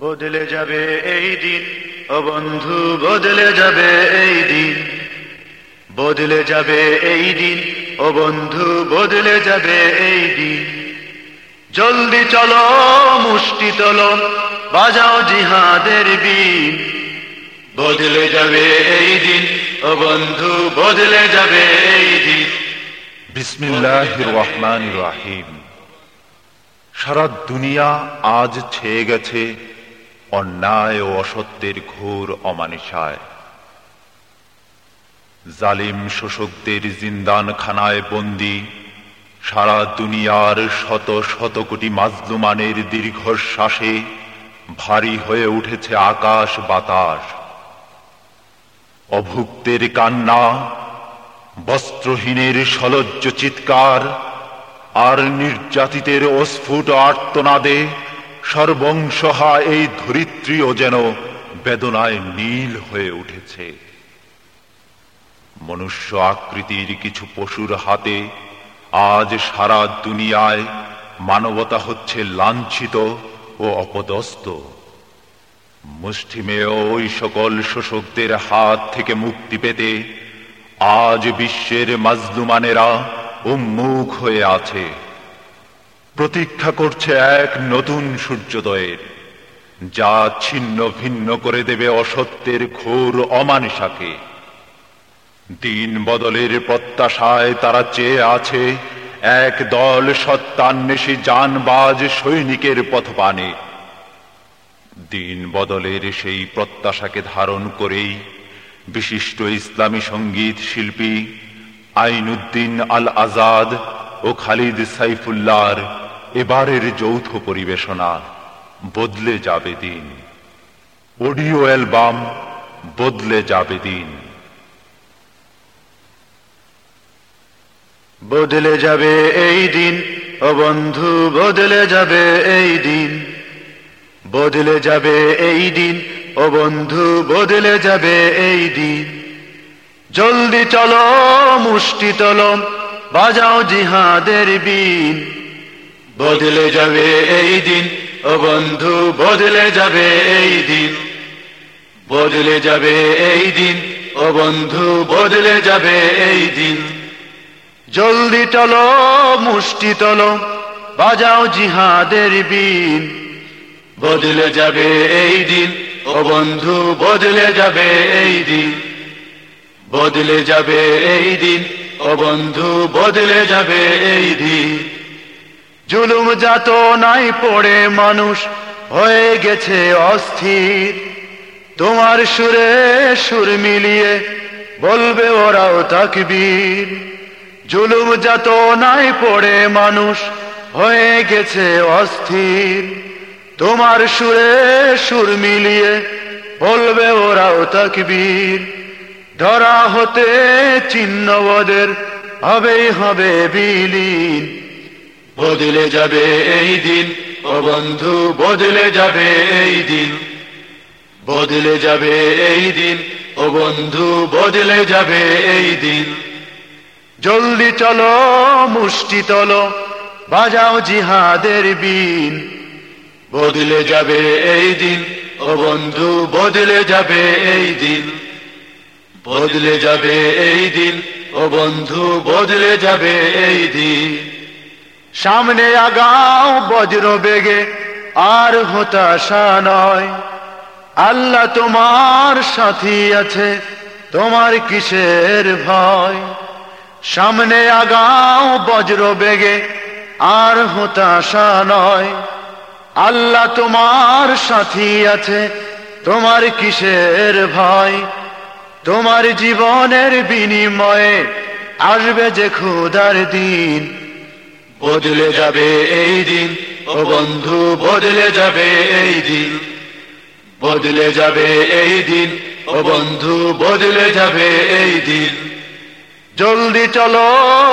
বদলে যাবে এই দিন। ও বন্ধু, বদলে যাবে এই দিন। বদলে যাবে এই দিন। ও বন্ধু, বদলে যাবে এই দিন। জলদি চলো, মুষ্টি তোলো, বাজাও জিহাদের বিন। বদলে যাবে এই দিন। ও বন্ধু, বদলে যাবে এই দিন। বিসমিল্লাহ রহমান রাহিম। সারা দুনিয়া আজ ছেয়ে গেছে। অন্যায় ও অসত্যের ঘোর অমানিসায়। জালিম শোষকদের জিন্দান খানায় বন্দি, সারা দুনিয়ার শত শত কোটি মাজলুমানের দীর্ঘশ্বাসে ভারী হয়ে উঠেছে আকাশ বাতাস। অভুক্তের কান্না, বস্ত্রহীনের সলজ্জ চিৎকার, আর নির্যাতিতের অস্ফুট আর্তনাদে সর্বংসহা এই ধরিত্রীও যেন বেদনায় নীল হয়ে উঠেছে। মনুষ্য আকৃতির কিছু পশুর হাতে আজ সারা দুনিয়ায় মানবতা হচ্ছে লাঞ্ছিত ও অপদস্ত মুষ্টিমেয় ওই সকল শোষকদের হাত থেকে মুক্তি পেতে আজ বিশ্বের মাজলুমানেরা উন্মুখ হয়ে আছে। প্রতীক্ষা করছে এক নতুন সূর্যোদয়ের, যা ছিন্ন ভিন্ন করে দেবে অসত্যের ঘোর অমানিসাকে। দিন বদলের প্রত্যাশায় তারা চেয়ে আছে এক দল সত্যান্বেষী যানবাজ সৈনিকের পথপানে দিন বদলের সেই প্রত্যাশাকে ধারণ করেই বিশিষ্ট ইসলামী সংগীত শিল্পী আইনুদ্দিন আল আজাদ ও খালিদ সাইফুল্লাহর এবারের যৌথ পরিবেশনা বদলে যাবে দিন। অডিও অ্যালবাম বদলে যাবে দিন। বদলে যাবে এই দিন, ও বন্ধু, বদলে যাবে এই দিন। বদলে যাবে এই দিন, ও বন্ধু, বদলে যাবে এই দিন। জলদি চলো, মুষ্টি তলম, বাজাও জিহাদের বিন। বদলে যাবে এই দিন, ও বন্ধু, বদলে যাবে এই দিন। বদলে যাবে এই দিন, ও বন্ধু, বদলে যাবে এই দিন। জলদি চলো, মুষ্টি তোলো, বাজাও জিহাদের বিন। বদলে যাবে এই দিন, ও বন্ধু, বদলে যাবে এই দিন। বদলে যাবে এই দিন, ও বন্ধু, বদলে যাবে এই দিন। জুলুম যাত নাই পড়ে মানুষ হয়ে গেছে অস্থির। তোমার সুরে সুর মিলিয়ে বলবে ওরাও তাকবীর। জুলুম যাত নাই পড়ে মানুষ হয়ে গেছে অস্থির। তোমার সুরে সুর মিলিয়ে বলবে ওরাও তাকবীর। ধরা হতে চিহ্নবদের হবেই হবে বিলীন। বদলে যাবে এই দিন, ও বন্ধু, বদলে যাবে এই দিন। বদলে যাবে এই দিন, ও বন্ধু, বদলে যাবে এই দিন। জলদি চলো, মুষ্টি তলো, বাজাও জিহাদের বিন। বদলে যাবে এই দিন, ও বন্ধু, বদলে যাবে এই দিন। বদলে যাবে এই দিন, ও বন্ধু, বদলে যাবে এই দিন। সামনে আগাও বজ্র বেগে, আর হতাশা নয়। আল্লাহ তোমার সাথী আছে, তোমার কিসের ভয়? সামনে আগাও বজ্র বেগে, আর হতাশা নয়। আল্লাহ তোমার সাথী আছে, তোমার কিসের ভয়? তোমার জীবনের বিনিময়ে আসবে যে ক্ষুদার দিন বদলে যাবে এই দিন, ও বন্ধু, বদলে যাবে এই দিন। বদলে যাবে এই দিন, ও বন্ধু, বদলে যাবে এই দিন। জলদি চলো,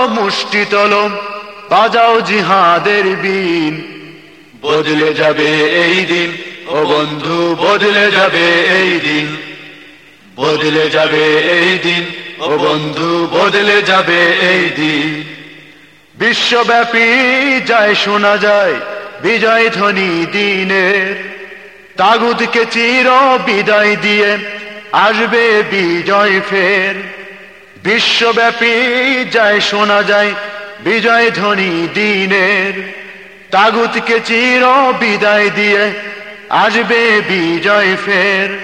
মুষ্টি তোলো, বাজাও জিহাদের বিন। বদলে যাবে এই দিন, ও বন্ধু, বদলে যাবে এই দিন। বদলে যাবে এই দিন, ও বন্ধু, বদলে যাবে এই দিন। বিশ্বব্যাপী যায়, শোনা যায়, বিজয় ধ্বনি দিনের। তাগুদকে চির বিদায় দিয়ে আসবে বিজয় ফের। বিশ্বব্যাপী যায়, শোনা যায়, বিজয় ধ্বনি দিনের। তাগুতকে চির বিদায় দিয়ে আসবে বিজয় ফের।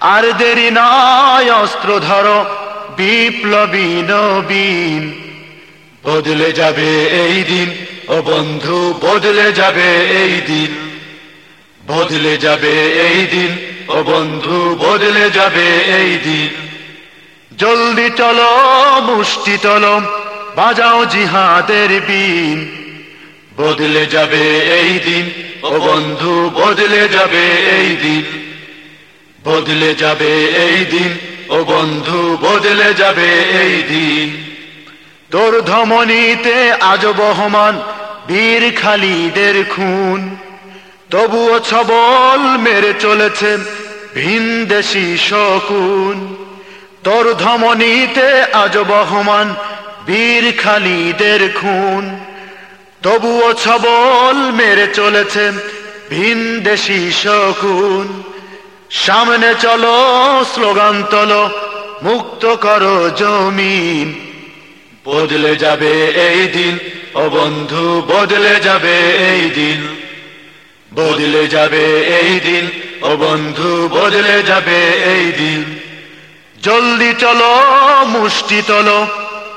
আর দেরি নয় অস্ত্র ধরো, বিপ্লবী নবীন। বদলে যাবে এই দিন, ও বন্ধু, বদলে যাবে এই দিন। বদলে যাবে এই দিন, ও বন্ধু, বদলে যাবে এই দিন। জলদি চলো, মুষ্টি চলো, বাজাও জিহাদের বিন। বদলে যাবে এই দিন, ও বন্ধু, বদলে যাবে এই দিন। বদলে যাবে এই দিন, ও বন্ধু, বদলে যাবে এই দিন। তোর ধমনীতে আজ বহমান বীর খালিদের খুন। তবুও ছবল মেরে চলেছে ভিনদেশি শকুন। তোর ধমনীতে আজ বহমান বীর খালিদের খুন। তবুও ছবল মেরে চলেছে ভিনদেশি শকুন। সামনে চলো, স্লোগান তোলো, মুক্ত করো জমিন। বদলে যাবে এই দিন, ও বন্ধু, বদলে যাবে এই দিন। বদলে যাবে এই দিন, ও বন্ধু, বদলে যাবে এই দিন। জলদি চলো, মুষ্টি তোলো,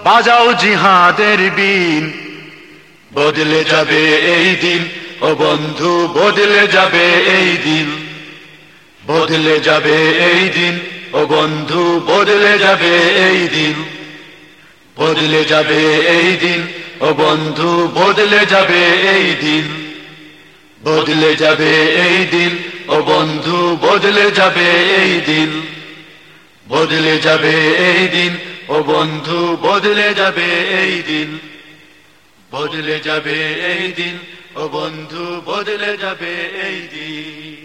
বাজাও জিহাদের বিন। বদলে যাবে এই দিন, ও বন্ধু, বদলে যাবে এই দিন। বদলে যাবে এই দিন, ও বন্ধু, বদলে যাবে এই দিন। বদলে যাবে এই দিন। ও বন্ধু, বদলে যাবে এই দিন। বদলে যাবে এই দিন। ও বন্ধু, বদলে যাবে এই দিন। বদলে যাবে এই দিন। ও বন্ধু, বদলে যাবে এই দিন। বদলে যাবে এই দিন। ও বন্ধু, বদলে যাবে এই দিন।